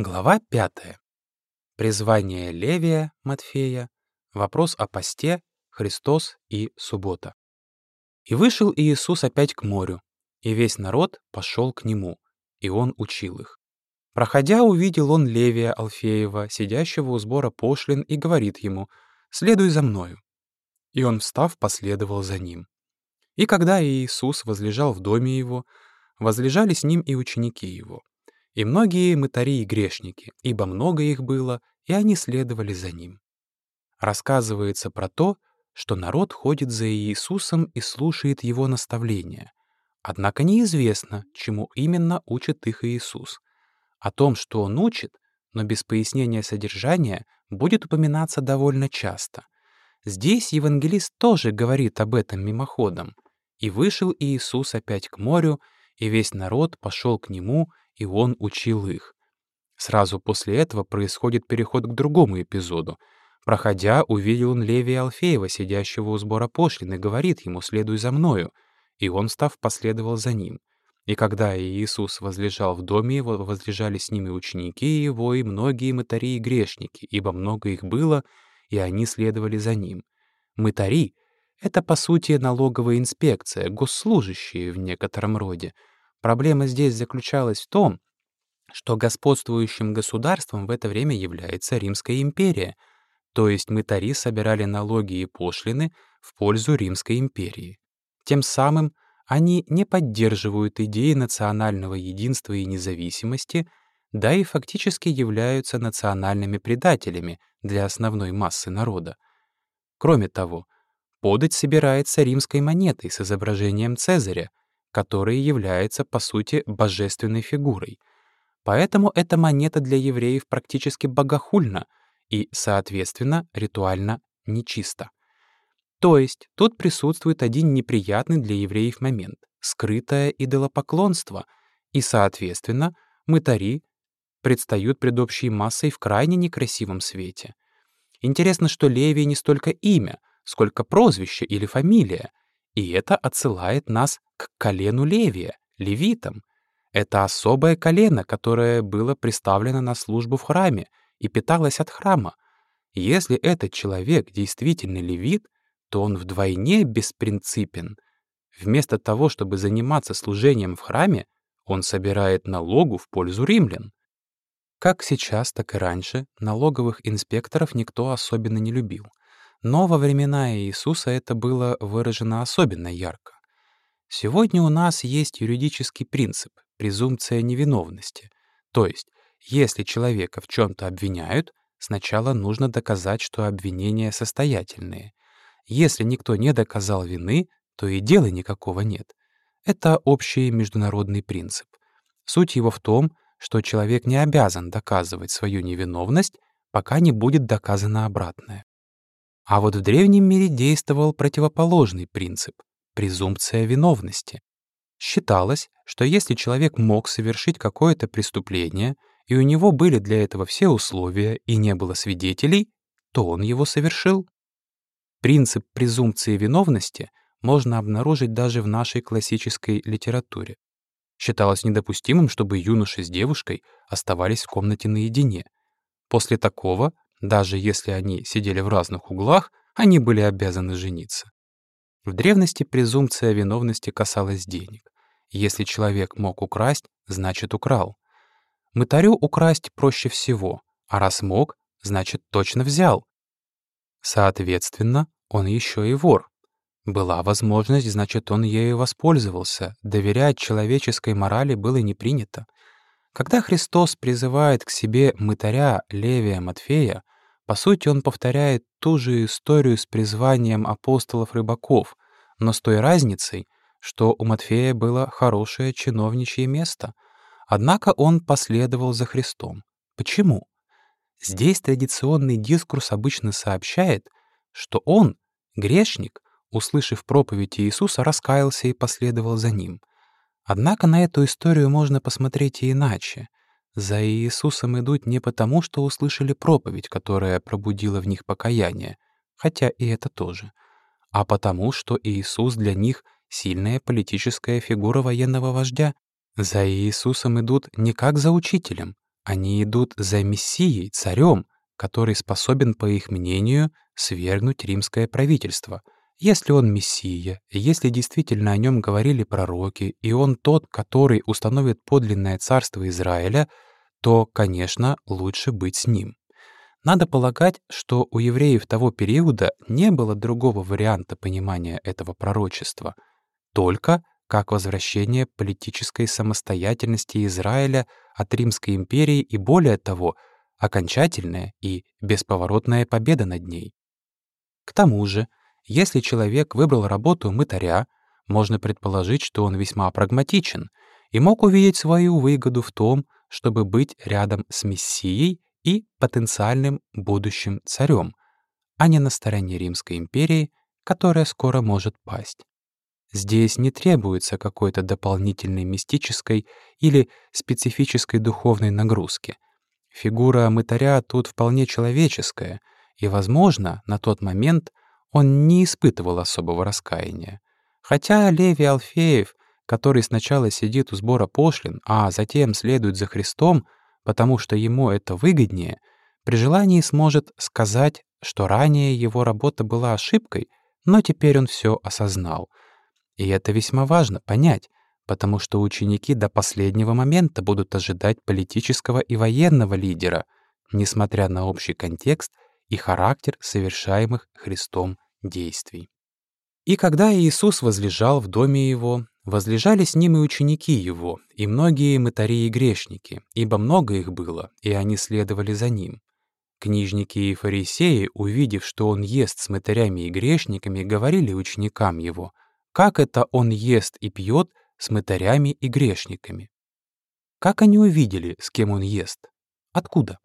Глава 5. Призвание Левия Матфея, вопрос о посте, Христос и суббота. «И вышел Иисус опять к морю, и весь народ пошел к нему, и он учил их. Проходя, увидел он Левия Алфеева, сидящего у сбора пошлин, и говорит ему, «Следуй за мною». И он, встав, последовал за ним. И когда Иисус возлежал в доме его, возлежали с ним и ученики его и многие мытари и грешники, ибо много их было, и они следовали за ним. Рассказывается про то, что народ ходит за Иисусом и слушает его наставления. Однако неизвестно, чему именно учит их Иисус. О том, что он учит, но без пояснения содержания, будет упоминаться довольно часто. Здесь евангелист тоже говорит об этом мимоходом. «И вышел Иисус опять к морю, и весь народ пошел к нему, и он учил их. Сразу после этого происходит переход к другому эпизоду. Проходя, увидел он Левия Алфеева, сидящего у сбора пошлин, и говорит ему «следуй за мною». И он, став, последовал за ним. И когда Иисус возлежал в доме его, возлежали с ними ученики его и многие мытари и грешники, ибо много их было, и они следовали за ним. Мытари — это, по сути, налоговая инспекция, госслужащие в некотором роде — Проблема здесь заключалась в том, что господствующим государством в это время является Римская империя, то есть мытари собирали налоги и пошлины в пользу Римской империи. Тем самым они не поддерживают идеи национального единства и независимости, да и фактически являются национальными предателями для основной массы народа. Кроме того, подать собирается римской монетой с изображением Цезаря, который является, по сути, божественной фигурой. Поэтому эта монета для евреев практически богохульна и, соответственно, ритуально нечиста. То есть тут присутствует один неприятный для евреев момент — скрытое идолопоклонство, и, соответственно, мытари предстают пред общей массой в крайне некрасивом свете. Интересно, что Левий не столько имя, сколько прозвище или фамилия, и это отсылает нас к колену Левия, левитам. Это особое колено, которое было представлено на службу в храме и питалось от храма. Если этот человек действительно левит, то он вдвойне беспринципен. Вместо того, чтобы заниматься служением в храме, он собирает налогу в пользу римлян. Как сейчас, так и раньше, налоговых инспекторов никто особенно не любил. Но во времена Иисуса это было выражено особенно ярко. Сегодня у нас есть юридический принцип — презумпция невиновности. То есть, если человека в чем-то обвиняют, сначала нужно доказать, что обвинения состоятельные. Если никто не доказал вины, то и дела никакого нет. Это общий международный принцип. Суть его в том, что человек не обязан доказывать свою невиновность, пока не будет доказано обратное. А вот в древнем мире действовал противоположный принцип — презумпция виновности. Считалось, что если человек мог совершить какое-то преступление, и у него были для этого все условия, и не было свидетелей, то он его совершил. Принцип презумпции виновности можно обнаружить даже в нашей классической литературе. Считалось недопустимым, чтобы юноша с девушкой оставались в комнате наедине. После такого даже если они сидели в разных углах, они были обязаны жениться. В древности презумпция виновности касалась денег. Если человек мог украсть, значит украл. Мытарю украсть проще всего, а раз мог, значит точно взял. Соответственно, он еще и вор. Была возможность, значит, он ею воспользовался. Доверять человеческой морали было не принято. Когда Христос призывает к себе мытаря Левия Матфея, по сути, он повторяет ту же историю с призванием апостолов-рыбаков, но с той разницей, что у Матфея было хорошее чиновничье место. Однако он последовал за Христом. Почему? Здесь традиционный дискурс обычно сообщает, что он, грешник, услышав проповедь Иисуса, раскаялся и последовал за ним. Однако на эту историю можно посмотреть и иначе. За Иисусом идут не потому, что услышали проповедь, которая пробудила в них покаяние, хотя и это тоже, а потому, что Иисус для них — сильная политическая фигура военного вождя. За Иисусом идут не как за учителем, Они идут за Мессией, царем, который способен, по их мнению, свергнуть римское правительство. Если он Мессия, если действительно о нем говорили пророки, и он тот, который установит подлинное царство Израиля, то, конечно, лучше быть с ним. Надо полагать, что у евреев того периода не было другого варианта понимания этого пророчества, только как возвращение политической самостоятельности Израиля от Римской империи и, более того, окончательная и бесповоротная победа над ней. К тому же, если человек выбрал работу мытаря, можно предположить, что он весьма прагматичен и мог увидеть свою выгоду в том, чтобы быть рядом с Мессией и потенциальным будущим царем, а не на стороне Римской империи, которая скоро может пасть. Здесь не требуется какой-то дополнительной мистической или специфической духовной нагрузки. Фигура мытаря тут вполне человеческая, и, возможно, на тот момент он не испытывал особого раскаяния. Хотя Леви Алфеев, который сначала сидит у сбора пошлин, а затем следует за Христом, потому что ему это выгоднее, при желании сможет сказать, что ранее его работа была ошибкой, но теперь он все осознал. И это весьма важно понять, потому что ученики до последнего момента будут ожидать политического и военного лидера, несмотря на общий контекст и характер совершаемых Христом действий. И когда Иисус возлежал в доме его, Возлежали с ним и ученики его, и многие мытари и грешники, ибо много их было, и они следовали за ним. Книжники и фарисеи, увидев, что он ест с мытарями и грешниками, говорили ученикам его, как это он ест и пьет с мытарями и грешниками. Как они увидели, с кем он ест? Откуда?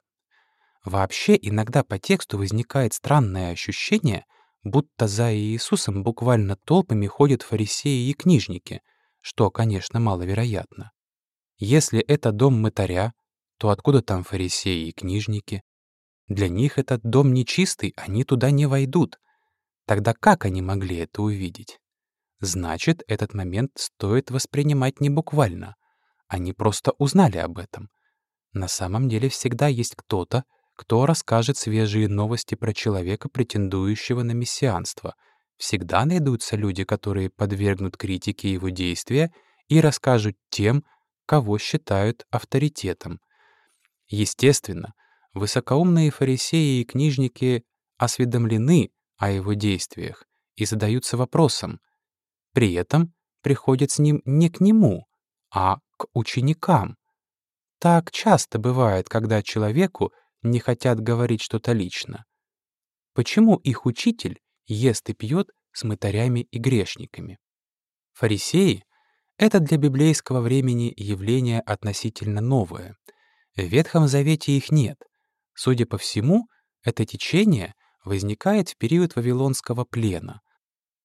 Вообще, иногда по тексту возникает странное ощущение, будто за Иисусом буквально толпами ходят фарисеи и книжники — что, конечно, маловероятно. Если это дом мытаря, то откуда там фарисеи и книжники? Для них этот дом нечистый, они туда не войдут. Тогда как они могли это увидеть? Значит, этот момент стоит воспринимать не буквально. Они просто узнали об этом. На самом деле всегда есть кто-то, кто расскажет свежие новости про человека, претендующего на мессианство — Всегда найдутся люди, которые подвергнут критике его действия и расскажут тем, кого считают авторитетом. Естественно, высокоумные фарисеи и книжники осведомлены о его действиях и задаются вопросом. При этом приходят с ним не к нему, а к ученикам. Так часто бывает, когда человеку не хотят говорить что-то лично. Почему их учитель ест и пьет с мытарями и грешниками. Фарисеи — это для библейского времени явление относительно новое. В Ветхом Завете их нет. Судя по всему, это течение возникает в период Вавилонского плена.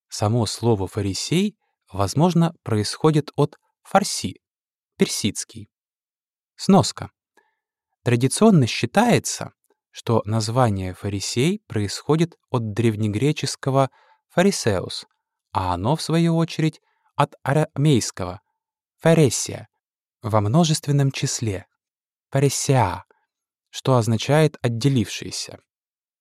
Само слово «фарисей», возможно, происходит от «фарси» — персидский. Сноска. Традиционно считается, что название «фарисей» происходит от древнегреческого «фарисеус», а оно, в свою очередь, от арамейского «фаресия» во множественном числе «фарисеа», что означает «отделившийся».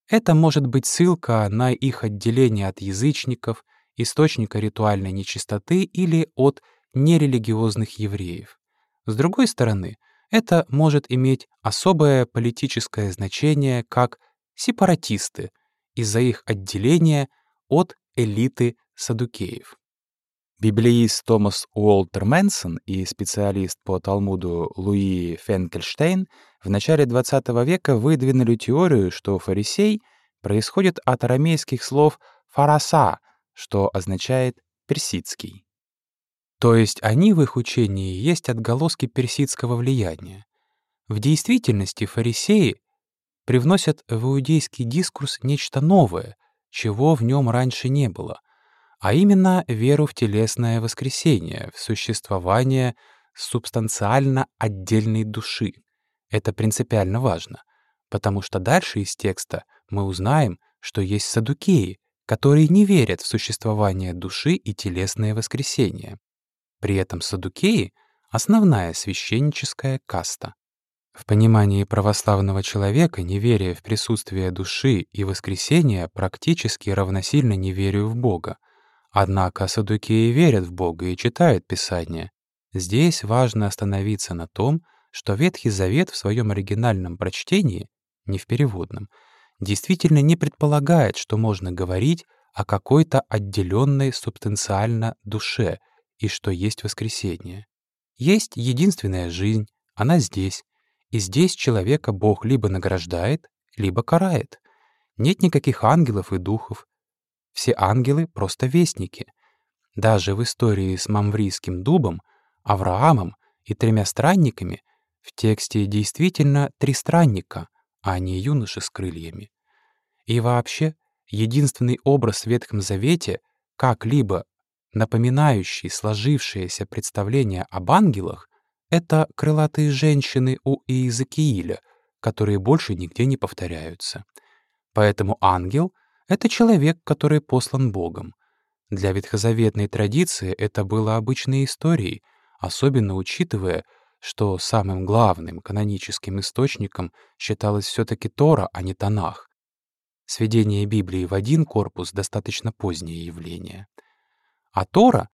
Это может быть ссылка на их отделение от язычников, источника ритуальной нечистоты или от нерелигиозных евреев. С другой стороны, это может иметь особое политическое значение как сепаратисты из-за их отделения от элиты садукеев. Библеист Томас Уолтер Мэнсон и специалист по Талмуду Луи Фенкельштейн в начале XX века выдвинули теорию, что фарисей происходит от арамейских слов «фараса», что означает «персидский». То есть они в их учении есть отголоски персидского влияния. В действительности фарисеи привносят в иудейский дискурс нечто новое, чего в нем раньше не было, а именно веру в телесное воскресение, в существование субстанциально отдельной души. Это принципиально важно, потому что дальше из текста мы узнаем, что есть садукеи, которые не верят в существование души и телесное воскресение. При этом садукеи — основная священническая каста. В понимании православного человека неверие в присутствие души и воскресения практически равносильно неверию в Бога. Однако садукеи верят в Бога и читают Писание. Здесь важно остановиться на том, что Ветхий Завет в своем оригинальном прочтении, не в переводном, действительно не предполагает, что можно говорить о какой-то отделенной субстанциально душе и что есть воскресение. Есть единственная жизнь, она здесь, и здесь человека Бог либо награждает, либо карает. Нет никаких ангелов и духов. Все ангелы — просто вестники. Даже в истории с Мамврийским дубом, Авраамом и тремя странниками в тексте действительно три странника, а не юноши с крыльями. И вообще, единственный образ в Ветхом Завете, как-либо напоминающий сложившееся представление об ангелах, это крылатые женщины у Иезекииля, которые больше нигде не повторяются. Поэтому ангел — это человек, который послан Богом. Для ветхозаветной традиции это было обычной историей, особенно учитывая, что самым главным каноническим источником считалось все таки Тора, а не Танах. Сведение Библии в один корпус — достаточно позднее явление. А Тора,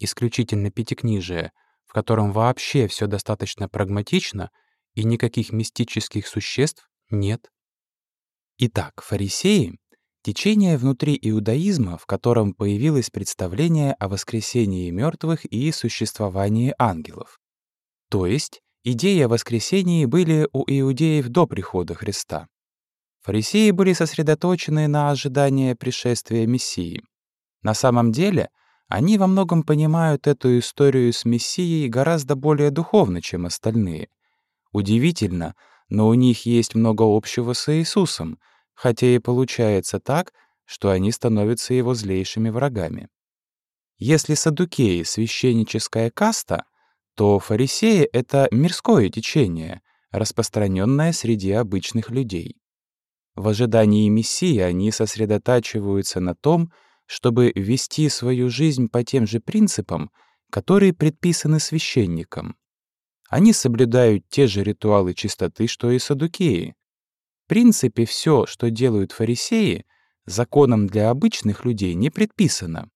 исключительно пятикнижие, в котором вообще все достаточно прагматично и никаких мистических существ нет. Итак, фарисеи — течение внутри иудаизма, в котором появилось представление о воскресении мертвых и существовании ангелов. То есть идеи о воскресении были у иудеев до прихода Христа. Фарисеи были сосредоточены на ожидании пришествия Мессии. На самом деле — они во многом понимают эту историю с Мессией гораздо более духовно, чем остальные. Удивительно, но у них есть много общего с Иисусом, хотя и получается так, что они становятся его злейшими врагами. Если садукеи — священническая каста, то фарисеи — это мирское течение, распространенное среди обычных людей. В ожидании Мессии они сосредотачиваются на том, чтобы вести свою жизнь по тем же принципам, которые предписаны священникам. Они соблюдают те же ритуалы чистоты, что и садукеи. В принципе, все, что делают фарисеи, законом для обычных людей не предписано.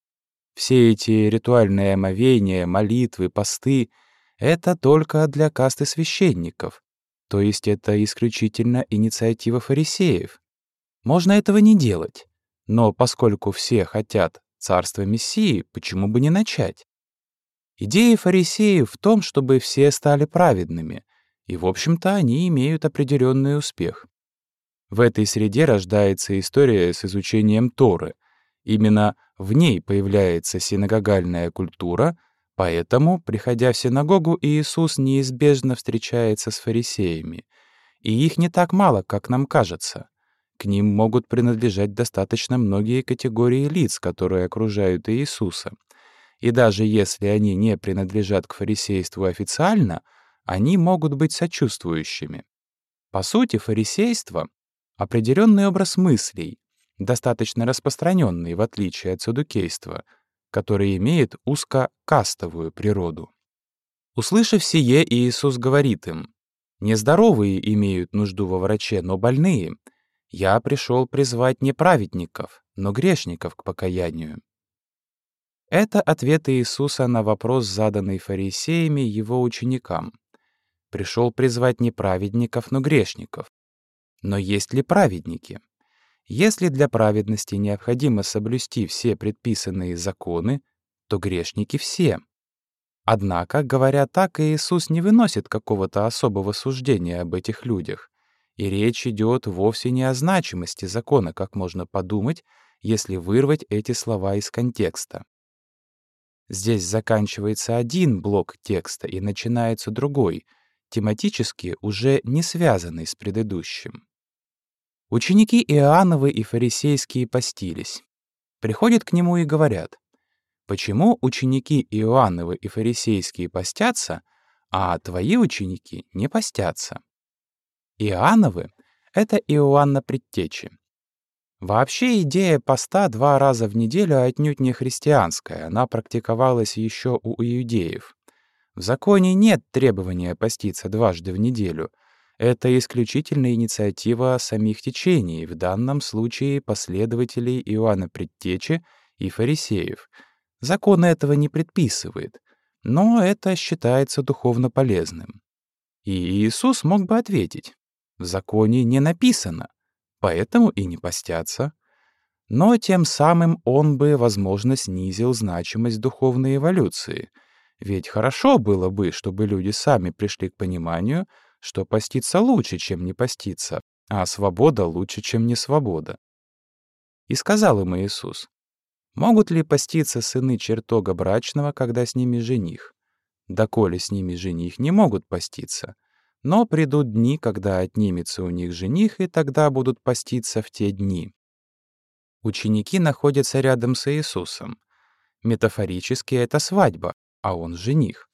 Все эти ритуальные омовения, молитвы, посты — это только для касты священников, то есть это исключительно инициатива фарисеев. Можно этого не делать. Но поскольку все хотят царства Мессии, почему бы не начать? Идея фарисеев в том, чтобы все стали праведными, и, в общем-то, они имеют определенный успех. В этой среде рождается история с изучением Торы. Именно в ней появляется синагогальная культура, поэтому, приходя в синагогу, Иисус неизбежно встречается с фарисеями. И их не так мало, как нам кажется. К ним могут принадлежать достаточно многие категории лиц, которые окружают Иисуса. И даже если они не принадлежат к фарисейству официально, они могут быть сочувствующими. По сути, фарисейство — определенный образ мыслей, достаточно распространенный в отличие от садукейства, который имеет узкокастовую природу. Услышав сие, Иисус говорит им, «Нездоровые имеют нужду во враче, но больные — я пришел призвать не праведников, но грешников к покаянию. Это ответ Иисуса на вопрос, заданный фарисеями его ученикам. Пришел призвать не праведников, но грешников. Но есть ли праведники? Если для праведности необходимо соблюсти все предписанные законы, то грешники все. Однако, говоря так, Иисус не выносит какого-то особого суждения об этих людях. И речь идет вовсе не о значимости закона, как можно подумать, если вырвать эти слова из контекста. Здесь заканчивается один блок текста и начинается другой, тематически уже не связанный с предыдущим. Ученики Иоанновы и фарисейские постились. Приходят к нему и говорят, «Почему ученики Иоанновы и фарисейские постятся, а твои ученики не постятся?» Иоанновы — это Иоанна Предтечи. Вообще идея поста два раза в неделю отнюдь не христианская, она практиковалась еще у иудеев. В законе нет требования поститься дважды в неделю. это исключительно инициатива самих течений, в данном случае последователей Иоанна Предтечи и фарисеев. Закон этого не предписывает, но это считается духовно полезным. И Иисус мог бы ответить, в законе не написано, поэтому и не постятся. Но тем самым он бы, возможно, снизил значимость духовной эволюции. Ведь хорошо было бы, чтобы люди сами пришли к пониманию, что поститься лучше, чем не поститься, а свобода лучше, чем не свобода. И сказал им Иисус, «Могут ли поститься сыны чертога брачного, когда с ними жених? Доколе с ними жених не могут поститься, но придут дни, когда отнимется у них жених, и тогда будут поститься в те дни». Ученики находятся рядом с Иисусом. Метафорически это свадьба, а он жених.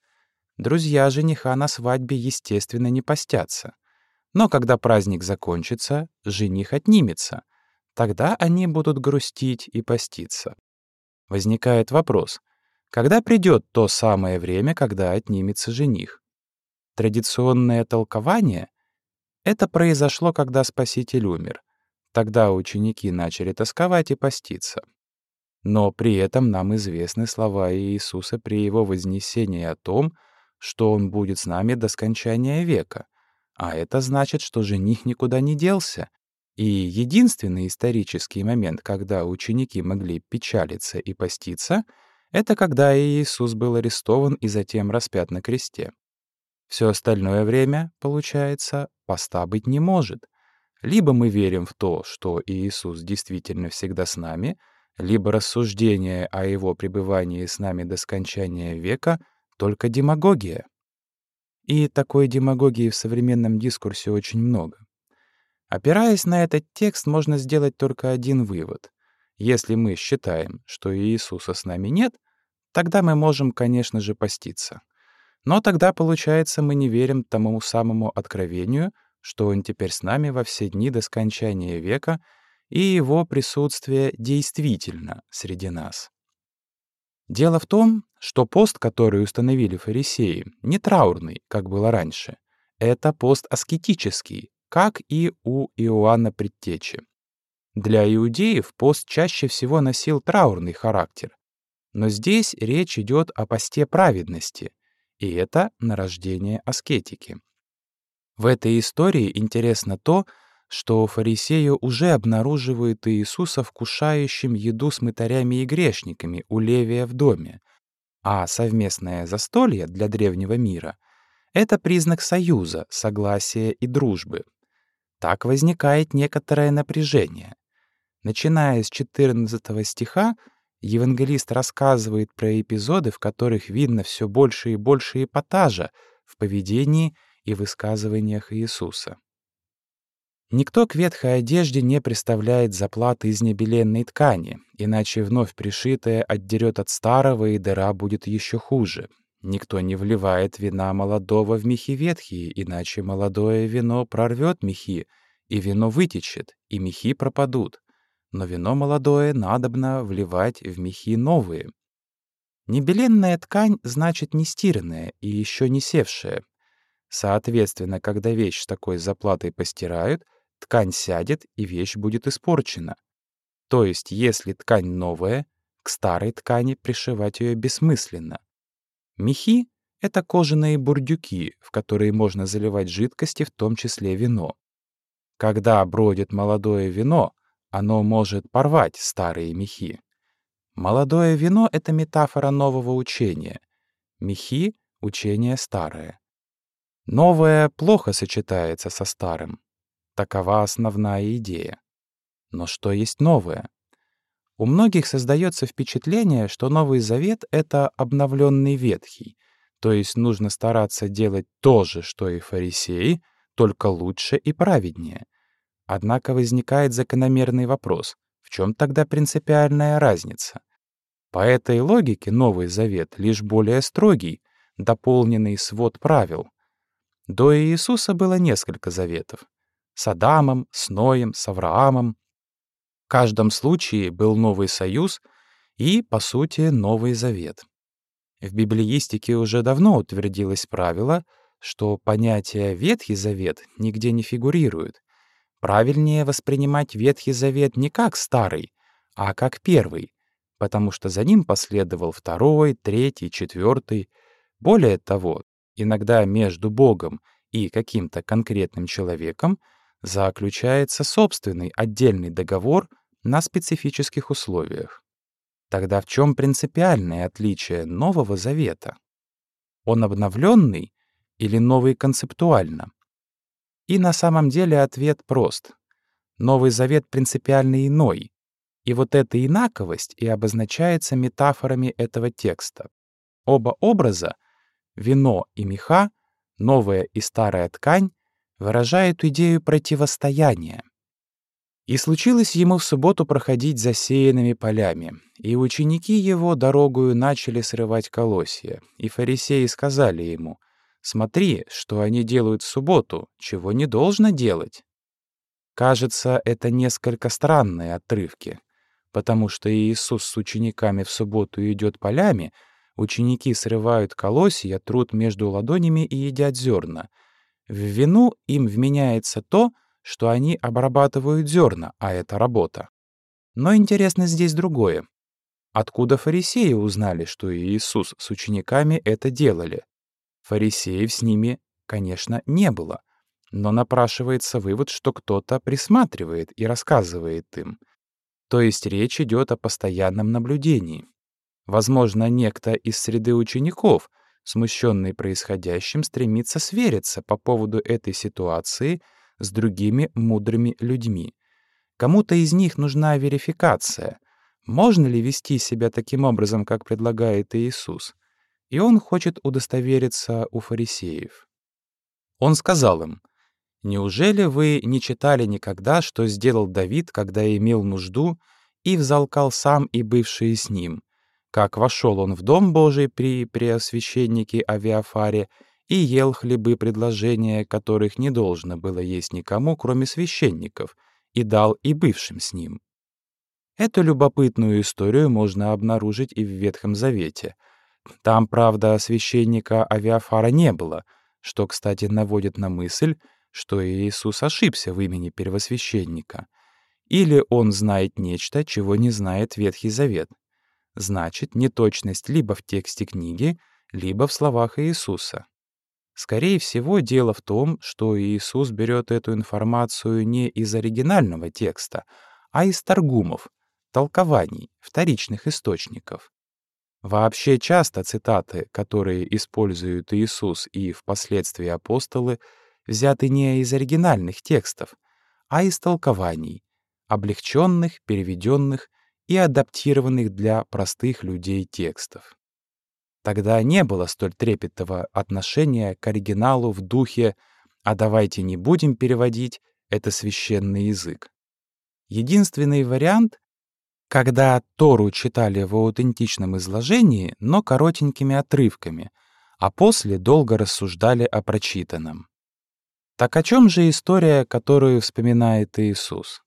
Друзья жениха на свадьбе, естественно, не постятся. Но когда праздник закончится, жених отнимется. Тогда они будут грустить и поститься. Возникает вопрос, когда придет то самое время, когда отнимется жених? Традиционное толкование — это произошло, когда Спаситель умер. Тогда ученики начали тосковать и поститься. Но при этом нам известны слова Иисуса при его вознесении о том, что он будет с нами до скончания века. А это значит, что жених никуда не делся. И единственный исторический момент, когда ученики могли печалиться и поститься, это когда Иисус был арестован и затем распят на кресте. Все остальное время, получается, поста быть не может. Либо мы верим в то, что Иисус действительно всегда с нами, либо рассуждение о его пребывании с нами до скончания века только демагогия. И такой демагогии в современном дискурсе очень много. Опираясь на этот текст, можно сделать только один вывод. Если мы считаем, что Иисуса с нами нет, тогда мы можем, конечно же, поститься. Но тогда, получается, мы не верим тому самому откровению, что Он теперь с нами во все дни до скончания века, и Его присутствие действительно среди нас. Дело в том, что пост, который установили фарисеи, не траурный, как было раньше. Это пост аскетический, как и у Иоанна Предтечи. Для иудеев пост чаще всего носил траурный характер. Но здесь речь идет о посте праведности, и это нарождение аскетики. В этой истории интересно то, что фарисеи уже обнаруживают Иисуса вкушающим еду с мытарями и грешниками у Левия в доме, а совместное застолье для древнего мира — это признак союза, согласия и дружбы. Так возникает некоторое напряжение. Начиная с 14 стиха, евангелист рассказывает про эпизоды, в которых видно все больше и больше эпатажа в поведении и высказываниях Иисуса. Никто к ветхой одежде не представляет заплаты из небеленной ткани, иначе вновь пришитое отдерет от старого, и дыра будет еще хуже. Никто не вливает вина молодого в мехи ветхие, иначе молодое вино прорвет мехи, и вино вытечет, и мехи пропадут. Но вино молодое надобно вливать в мехи новые. Небеленная ткань значит не стиранная и еще не севшая. Соответственно, когда вещь с такой заплатой постирают, ткань сядет, и вещь будет испорчена. То есть, если ткань новая, к старой ткани пришивать ее бессмысленно. Мехи — это кожаные бурдюки, в которые можно заливать жидкости, в том числе вино. Когда бродит молодое вино, оно может порвать старые мехи. Молодое вино — это метафора нового учения. Мехи — учение старое. Новое плохо сочетается со старым. Такова основная идея. Но что есть новое? У многих создается впечатление, что Новый Завет — это обновленный Ветхий, то есть нужно стараться делать то же, что и фарисеи, только лучше и праведнее. Однако возникает закономерный вопрос, в чем тогда принципиальная разница? По этой логике Новый Завет лишь более строгий, дополненный свод правил. До Иисуса было несколько заветов с Адамом, с Ноем, с Авраамом. В каждом случае был новый союз и, по сути, Новый Завет. В библеистике уже давно утвердилось правило, что понятие «Ветхий Завет» нигде не фигурирует. Правильнее воспринимать Ветхий Завет не как старый, а как первый, потому что за ним последовал второй, третий, четвертый. Более того, иногда между Богом и каким-то конкретным человеком заключается собственный отдельный договор на специфических условиях. Тогда в чем принципиальное отличие Нового Завета? Он обновленный или новый концептуально? И на самом деле ответ прост. Новый Завет принципиально иной, и вот эта инаковость и обозначается метафорами этого текста. Оба образа — вино и меха, новая и старая ткань — выражают идею противостояния. И случилось ему в субботу проходить засеянными полями, и ученики его дорогою начали срывать колосья, и фарисеи сказали ему, «Смотри, что они делают в субботу, чего не должно делать». Кажется, это несколько странные отрывки, потому что Иисус с учениками в субботу идет полями, ученики срывают колосья, труд между ладонями и едят зерна. В вину им вменяется то, что они обрабатывают зерна, а это работа. Но интересно здесь другое. Откуда фарисеи узнали, что Иисус с учениками это делали? Фарисеев с ними, конечно, не было, но напрашивается вывод, что кто-то присматривает и рассказывает им — то есть речь идет о постоянном наблюдении. Возможно, некто из среды учеников, смущенный происходящим, стремится свериться по поводу этой ситуации с другими мудрыми людьми. Кому-то из них нужна верификация. Можно ли вести себя таким образом, как предлагает Иисус? И он хочет удостовериться у фарисеев. Он сказал им, Неужели вы не читали никогда, что сделал Давид, когда имел нужду, и взалкал сам и бывшие с ним? Как вошел он в Дом Божий при преосвященнике Авиафаре и ел хлебы предложения, которых не должно было есть никому, кроме священников, и дал и бывшим с ним. Эту любопытную историю можно обнаружить и в Ветхом Завете. Там, правда, священника Авиафара не было, что, кстати, наводит на мысль, что Иисус ошибся в имени первосвященника. Или он знает нечто, чего не знает Ветхий Завет. Значит, неточность либо в тексте книги, либо в словах Иисуса. Скорее всего, дело в том, что Иисус берет эту информацию не из оригинального текста, а из торгумов, толкований, вторичных источников. Вообще часто цитаты, которые используют Иисус и впоследствии апостолы, взяты не из оригинальных текстов, а из толкований, облегченных, переведенных и адаптированных для простых людей текстов. Тогда не было столь трепетного отношения к оригиналу в духе «а давайте не будем переводить, это священный язык». Единственный вариант — когда Тору читали в аутентичном изложении, но коротенькими отрывками, а после долго рассуждали о прочитанном. Так о чем же история, которую вспоминает Иисус?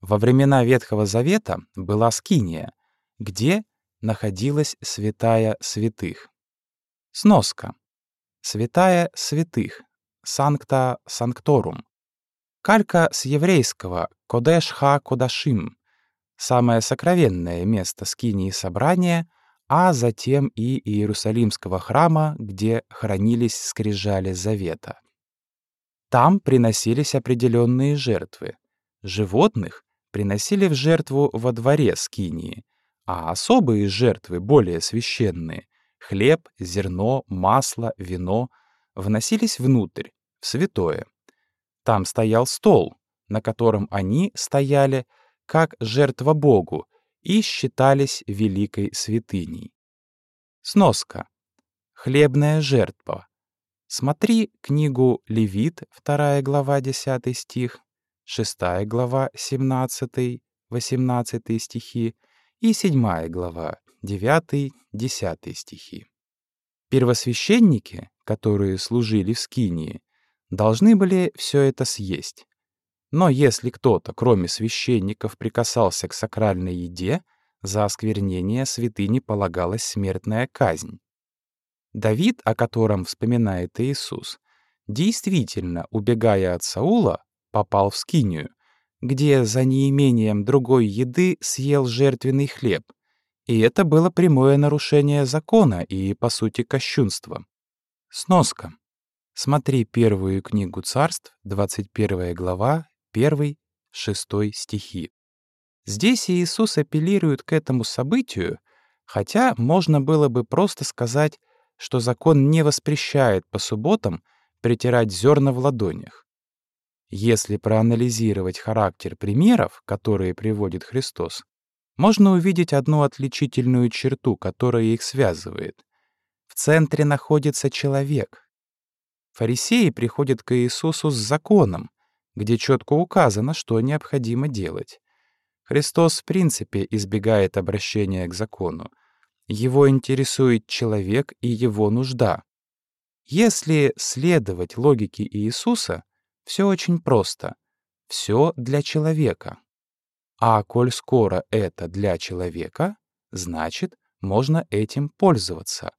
Во времена Ветхого Завета была Скиния, где находилась святая святых. Сноска. Святая святых. Санкта санкторум. Калька с еврейского Кодеш-ха Кодашим. Самое сокровенное место скинии собрания, а затем и Иерусалимского храма, где хранились скрижали завета. Там приносились определенные жертвы. Животных приносили в жертву во дворе скинии, а особые жертвы, более священные — хлеб, зерно, масло, вино — вносились внутрь, в святое. Там стоял стол, на котором они стояли как жертва Богу и считались великой святыней. Сноска. Хлебная жертва. Смотри книгу Левит, 2 глава, 10 стих, 6 глава, 17-18 стихи и 7 глава, 9-10 стихи. Первосвященники, которые служили в Скинии, должны были все это съесть. Но если кто-то, кроме священников, прикасался к сакральной еде, за осквернение святыни полагалась смертная казнь. Давид, о котором вспоминает Иисус, действительно, убегая от Саула, попал в Скинию, где за неимением другой еды съел жертвенный хлеб. И это было прямое нарушение закона и, по сути, кощунство. Сноска. Смотри первую книгу царств, 21 глава, 1-6 стихи. Здесь Иисус апеллирует к этому событию, хотя можно было бы просто сказать, что закон не воспрещает по субботам притирать зерна в ладонях. Если проанализировать характер примеров, которые приводит Христос, можно увидеть одну отличительную черту, которая их связывает. В центре находится человек. Фарисеи приходят к Иисусу с законом, где четко указано, что необходимо делать. Христос в принципе избегает обращения к закону. Его интересует человек и его нужда. Если следовать логике Иисуса, все очень просто. Все для человека. А коль скоро это для человека, значит, можно этим пользоваться.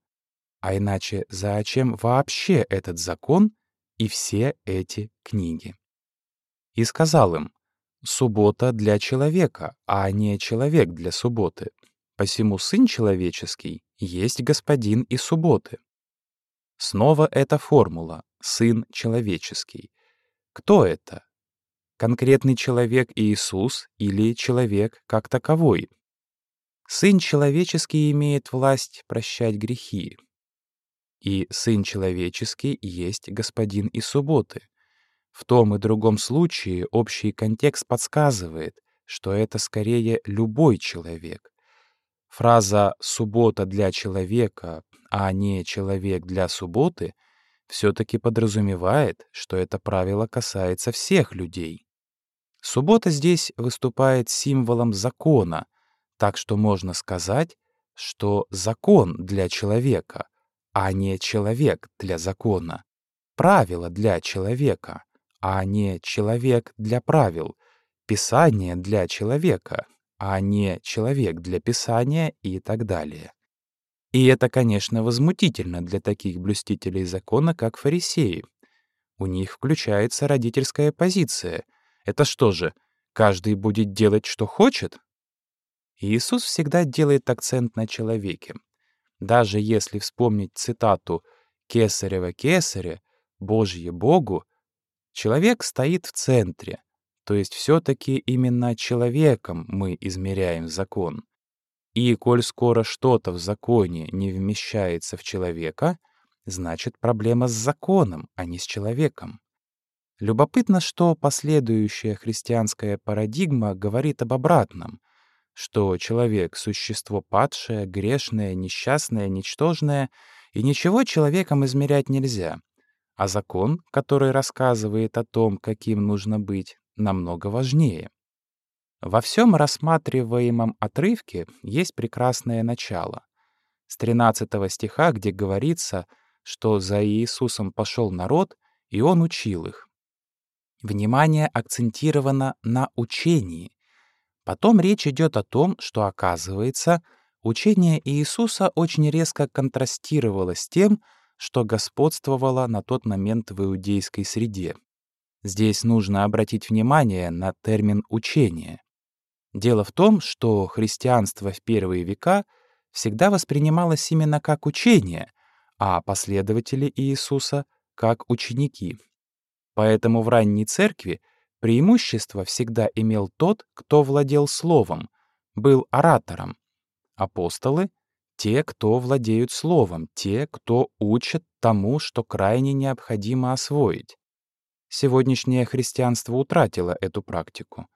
А иначе зачем вообще этот закон и все эти книги? И сказал им, суббота для человека, а не человек для субботы. Посему Сын Человеческий есть Господин и субботы. Снова эта формула «Сын Человеческий». Кто это? Конкретный человек Иисус или человек как таковой? Сын человеческий имеет власть прощать грехи. И Сын человеческий есть Господин и субботы. В том и другом случае общий контекст подсказывает, что это скорее любой человек. Фраза «суббота для человека», а не «человек для субботы» — все-таки подразумевает, что это правило касается всех людей. Суббота здесь выступает символом закона, так что можно сказать, что закон для человека, а не человек для закона, правило для человека, а не человек для правил, писание для человека, а не человек для писания и так далее. И это, конечно, возмутительно для таких блюстителей закона, как фарисеи. У них включается родительская позиция. Это что же, каждый будет делать, что хочет? Иисус всегда делает акцент на человеке. Даже если вспомнить цитату «Кесарева кесаре», «Божье Богу», человек стоит в центре, то есть все-таки именно человеком мы измеряем закон. И коль скоро что-то в законе не вмещается в человека, значит проблема с законом, а не с человеком. Любопытно, что последующая христианская парадигма говорит об обратном, что человек — существо падшее, грешное, несчастное, ничтожное, и ничего человеком измерять нельзя, а закон, который рассказывает о том, каким нужно быть, намного важнее. Во всем рассматриваемом отрывке есть прекрасное начало. С 13 стиха, где говорится, что за Иисусом пошел народ, и он учил их. Внимание акцентировано на учении. Потом речь идет о том, что, оказывается, учение Иисуса очень резко контрастировало с тем, что господствовало на тот момент в иудейской среде. Здесь нужно обратить внимание на термин «учение». Дело в том, что христианство в первые века всегда воспринималось именно как учение, а последователи Иисуса — как ученики. Поэтому в ранней церкви преимущество всегда имел тот, кто владел словом, был оратором. Апостолы — те, кто владеют словом, те, кто учат тому, что крайне необходимо освоить. Сегодняшнее христианство утратило эту практику.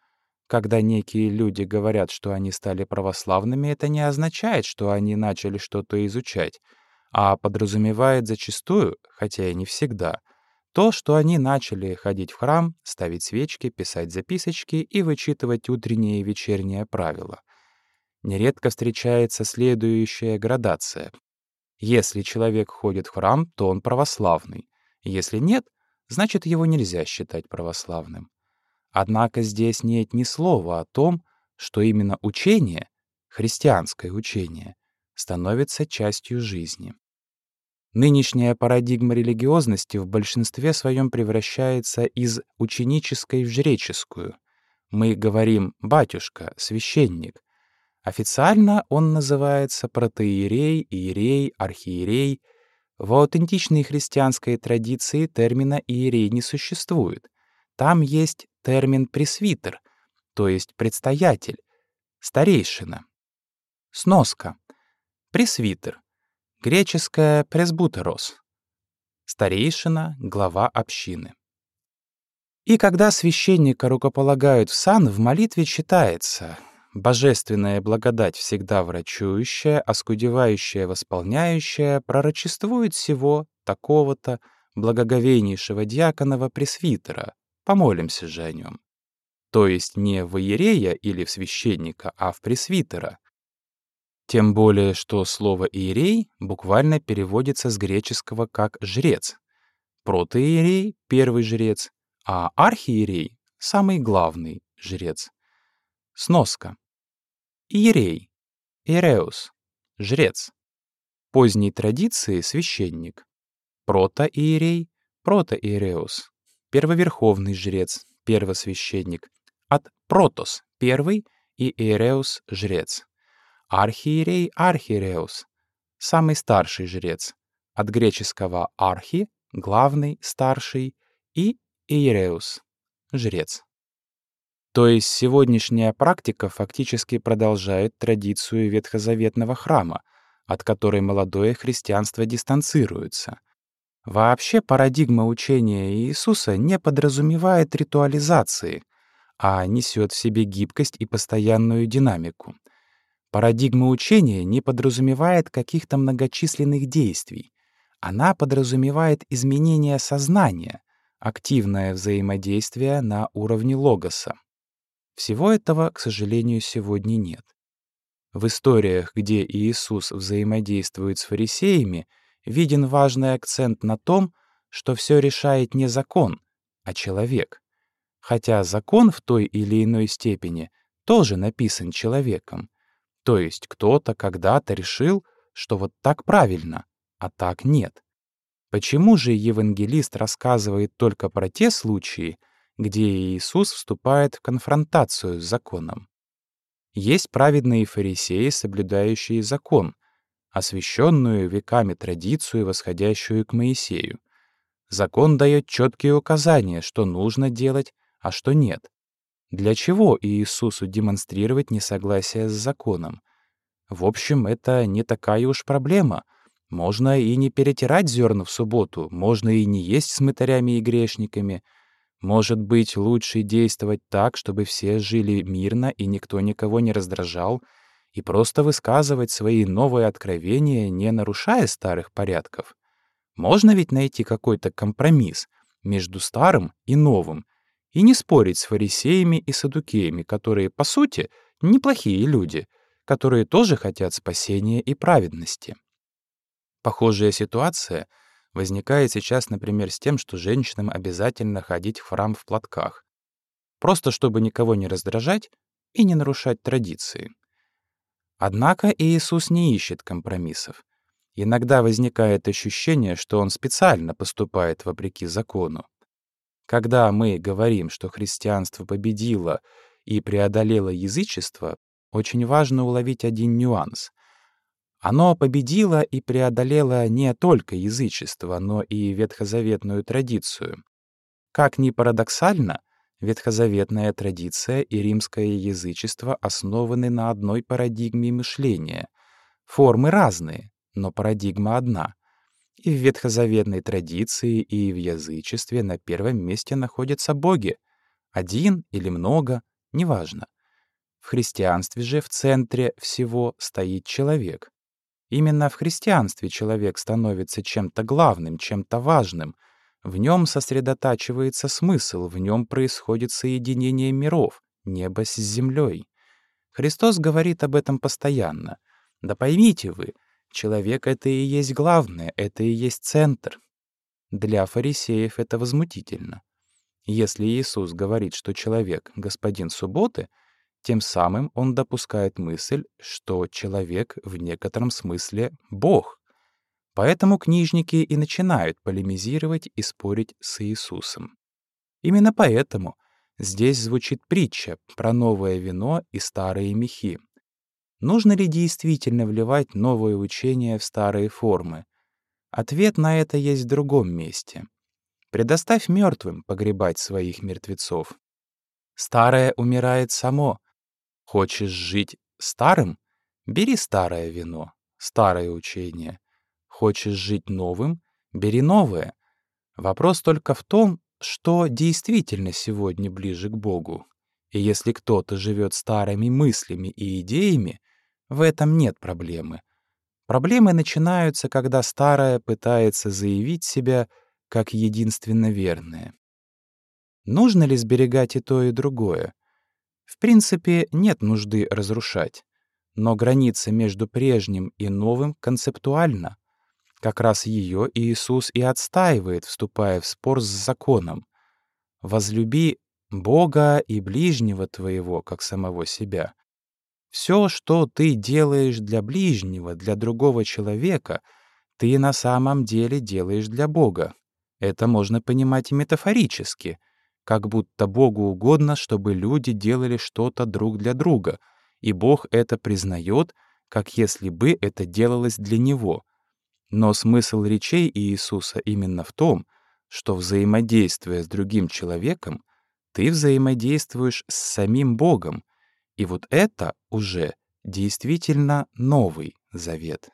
Когда некие люди говорят, что они стали православными, это не означает, что они начали что-то изучать, а подразумевает зачастую, хотя и не всегда, то, что они начали ходить в храм, ставить свечки, писать записочки и вычитывать утренние и вечерние правила. Нередко встречается следующая градация. Если человек ходит в храм, то он православный. Если нет, значит, его нельзя считать православным. Однако здесь нет ни слова о том, что именно учение, христианское учение, становится частью жизни. Нынешняя парадигма религиозности в большинстве своем превращается из ученической в жреческую. Мы говорим «батюшка», «священник». Официально он называется протоиерей, иерей, архиерей. В аутентичной христианской традиции термина «иерей» не существует. Там есть термин «пресвитер», то есть предстоятель, старейшина. Сноска. Пресвитер. Греческое «пресбутерос». Старейшина, глава общины. И когда священника рукополагают в сан, в молитве читается «Божественная благодать всегда врачующая, оскудевающая, восполняющая, пророчествует всего такого-то благоговейнейшего диаконова пресвитера. Помолимся же о нем». То есть не в иерея или в священника, а в пресвитера. Тем более, что слово «иерей» буквально переводится с греческого как «жрец». Протоиерей — первый жрец, а архиерей — самый главный жрец. Сноска. Иерей. Иереус. Жрец. Поздней традиции — священник. Протоиерей. Протоиереус. Первоверховный жрец, первосвященник. От протос — первый и иереус — жрец. Архиерей Архиереус, самый старший жрец, от греческого архи — главный, старший, и иереус — жрец. То есть сегодняшняя практика фактически продолжает традицию ветхозаветного храма, от которой молодое христианство дистанцируется. Вообще парадигма учения Иисуса не подразумевает ритуализации, а несет в себе гибкость и постоянную динамику — Парадигма учения не подразумевает каких-то многочисленных действий. Она подразумевает изменение сознания, активное взаимодействие на уровне логоса. Всего этого, к сожалению, сегодня нет. В историях, где Иисус взаимодействует с фарисеями, виден важный акцент на том, что все решает не закон, а человек. Хотя закон в той или иной степени тоже написан человеком, то есть кто-то когда-то решил, что вот так правильно, а так нет. Почему же евангелист рассказывает только про те случаи, где Иисус вступает в конфронтацию с законом? Есть праведные фарисеи, соблюдающие закон, освященную веками традицию, восходящую к Моисею. Закон дает четкие указания, что нужно делать, а что нет. Для чего Иисусу демонстрировать несогласие с законом? В общем, это не такая уж проблема. Можно и не перетирать зерна в субботу, можно и не есть с мытарями и грешниками. Может быть, лучше действовать так, чтобы все жили мирно и никто никого не раздражал, и просто высказывать свои новые откровения, не нарушая старых порядков. Можно ведь найти какой-то компромисс между старым и новым, и не спорить с фарисеями и садукеями, которые, по сути, неплохие люди, которые тоже хотят спасения и праведности. Похожая ситуация возникает сейчас, например, с тем, что женщинам обязательно ходить в храм в платках, просто чтобы никого не раздражать и не нарушать традиции. Однако Иисус не ищет компромиссов. Иногда возникает ощущение, что он специально поступает вопреки закону. Когда мы говорим, что христианство победило и преодолело язычество, очень важно уловить один нюанс. Оно победило и преодолело не только язычество, но и ветхозаветную традицию. Как ни парадоксально, ветхозаветная традиция и римское язычество основаны на одной парадигме мышления. Формы разные, но парадигма одна — и в ветхозаветной традиции, и в язычестве на первом месте находятся боги. Один или много, неважно. В христианстве же в центре всего стоит человек. Именно в христианстве человек становится чем-то главным, чем-то важным. В нем сосредотачивается смысл, в нем происходит соединение миров, небо с землей. Христос говорит об этом постоянно. Да поймите вы, Человек — это и есть главное, это и есть центр. Для фарисеев это возмутительно. Если Иисус говорит, что человек — господин субботы, тем самым он допускает мысль, что человек в некотором смысле — Бог. Поэтому книжники и начинают полемизировать и спорить с Иисусом. Именно поэтому здесь звучит притча про новое вино и старые мехи. Нужно ли действительно вливать новое учение в старые формы? Ответ на это есть в другом месте. Предоставь мертвым погребать своих мертвецов. Старое умирает само. Хочешь жить старым? Бери старое вино, старое учение. Хочешь жить новым? Бери новое. Вопрос только в том, что действительно сегодня ближе к Богу. И если кто-то живет старыми мыслями и идеями, в этом нет проблемы. Проблемы начинаются, когда старое пытается заявить себя как единственно верное. Нужно ли сберегать и то, и другое? В принципе, нет нужды разрушать. Но граница между прежним и новым концептуальна. Как раз ее Иисус и отстаивает, вступая в спор с законом. «Возлюби Бога и ближнего твоего, как самого себя». Все, что ты делаешь для ближнего, для другого человека, ты на самом деле делаешь для Бога. Это можно понимать метафорически, как будто Богу угодно, чтобы люди делали что-то друг для друга, и Бог это признает, как если бы это делалось для Него — но смысл речей Иисуса именно в том, что, взаимодействуя с другим человеком, ты взаимодействуешь с самим Богом, и вот это уже действительно новый завет.